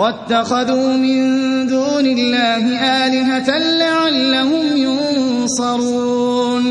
واتخذوا من دون الله آلهة لعلهم ينصرون.